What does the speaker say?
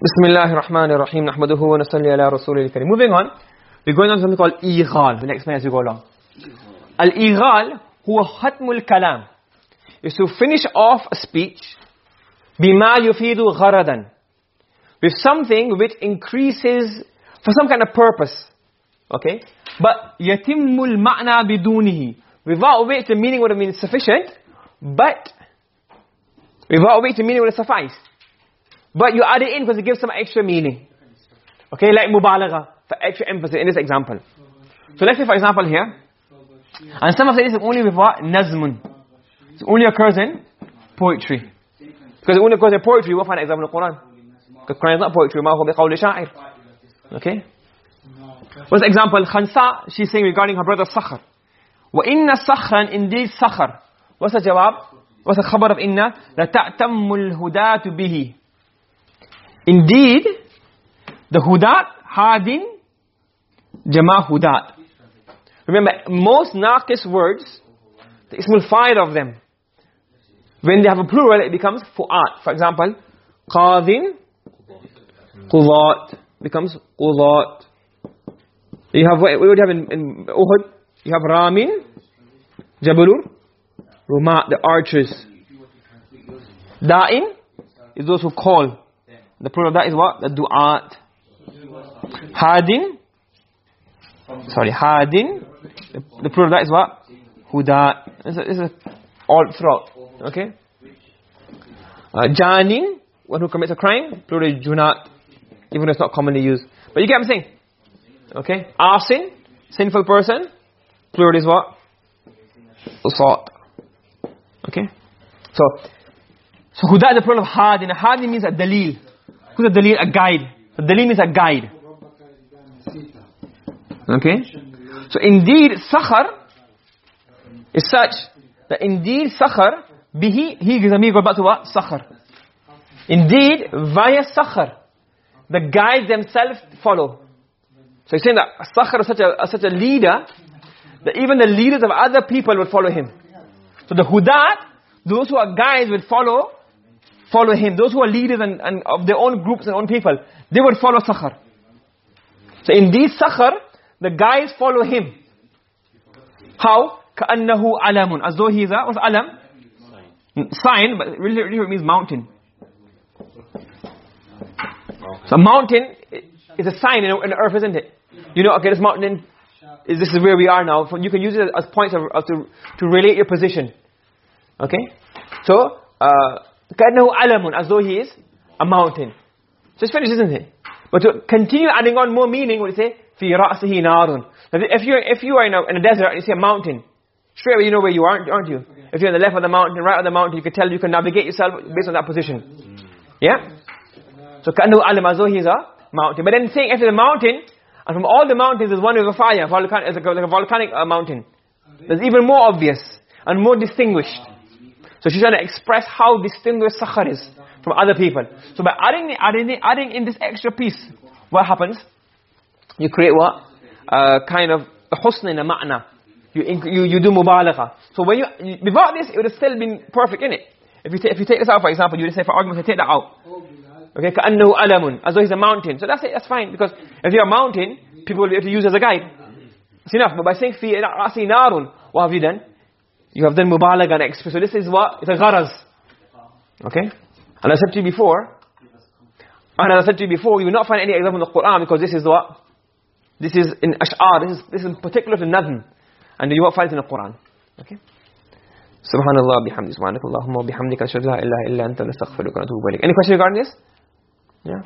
Bismillahir Rahmanir Rahim. Nahmaduhu wa nusalli ala rasulil kareem. Moving on, we're going on to something called ighal. We'll explain as we go along. Al-ighal huwa khatmul kalam. Is to finish off a speech bima yufidu gharadan. With something which increases for some kind of purpose. Okay? But yatimmul ma'na bidunihi. Without which the meaning would have been sufficient, but without which the meaning would have sufficed. But you add it in because it gives some extra meaning. Okay, like mubalagha, for extra emphasis in this example. So let's say for example here, and some of this is only with what? Nazmun. It only occurs in poetry. Because it only occurs in poetry, we'll find an example in the Quran. Because Quran is not poetry, ma huwa biqawli sha'ir. Okay? What's the example? Khansa, she's saying regarding her brother Sakhar. وَإِنَّ سَخْرًا Indeed Sakhar. What's the jawab? What's the khabar of inna? لَتَأْتَمُّ الْهُدَاتُ بِهِ Indeed, the hudat, hadin, jama hudat. Remember, most naqis words, the ismul fa'il of them, when they have a plural, it becomes fu'at. For example, qadin, qudat, becomes qudat. You have, what, do you have in, in Uhud? You have ramin, jabalur, rumat, the archers. Da'in is those who call. The plural of that is what? The du'at. Hadin. Sorry, hadin. The, the plural of that is what? Is, this is all throughout. Okay? Uh, janin, one who commits a crime, plural is junat. Even though it's not commonly used. But you get what I'm saying? Okay? Asin, sinful person, plural is what? Usat. Okay? So, so huda is the plural of hadin. Hadin means a dalil. Who's a dalil? A guide. A dalil means a guide. Okay? So indeed, sakhar is such that indeed sakhar, bihi, he gives me go back to what? Sakhar. Indeed, via sakhar, the guides themselves follow. So he's saying that sakhar is such a, such a leader, that even the leaders of other people would follow him. So the hudat, those who are guides would follow follow him. Those who are leaders and, and of their own groups and own people they would follow sakhar. So in this sakhar the guys follow him. How? Ka'annahu alamun. As though he is a was alam? Sign but really, really means mountain. So a mountain is a sign in, the earth isn't it? You know okay this mountain is this is where we are now. You can use it as points of, to to relate your position. Okay? So uh, كأنه علم as though he is a mountain so it's finished isn't it but to continue adding on more meaning what you say في رأسه نار if you if you are in a, in a desert and you see a mountain straight away you know where you are aren't you if you're on the left of the mountain right of the mountain you can tell you can navigate yourself based on that position yeah so كأنه علم as though he is a mountain but then saying after the mountain and from all the mountains there's one with a fire volcanic, it's like a volcanic uh, mountain that's even more obvious and more distinguished so she's trying to express how distinguished Sakhar is from other people. So by adding, adding, adding in this extra piece, what happens? You create what? Uh, kind of a husn in a ma'na. You, you, you do mubalagha. So when you, without this, it would have still been perfect, in it. If you, if you take this out, for example, you would say for argument, take that out. Okay, كَأَنَّهُ أَلَمٌ As though he's a mountain. So that's it, that's fine. Because if you're a mountain, people will be able to use as a guide. It's enough. But by saying فِي رَأْسِي نَارٌ What have you done? you have then mubalag and extra. So this is what? It's a gharaz. Okay? And I said to you before, and as I said to you before, you will not find any example in the Qur'an because this is what? This is in Ash'ar, this is, this is particular to Nadhm. And you won't find it in the Qur'an. Okay? Subhanallah bihamdi, subhanakallahumma bihamdika, ashadu la ilaha illa anta, nastaghfiruka, natubu ilayk. Any question regarding this? Yeah?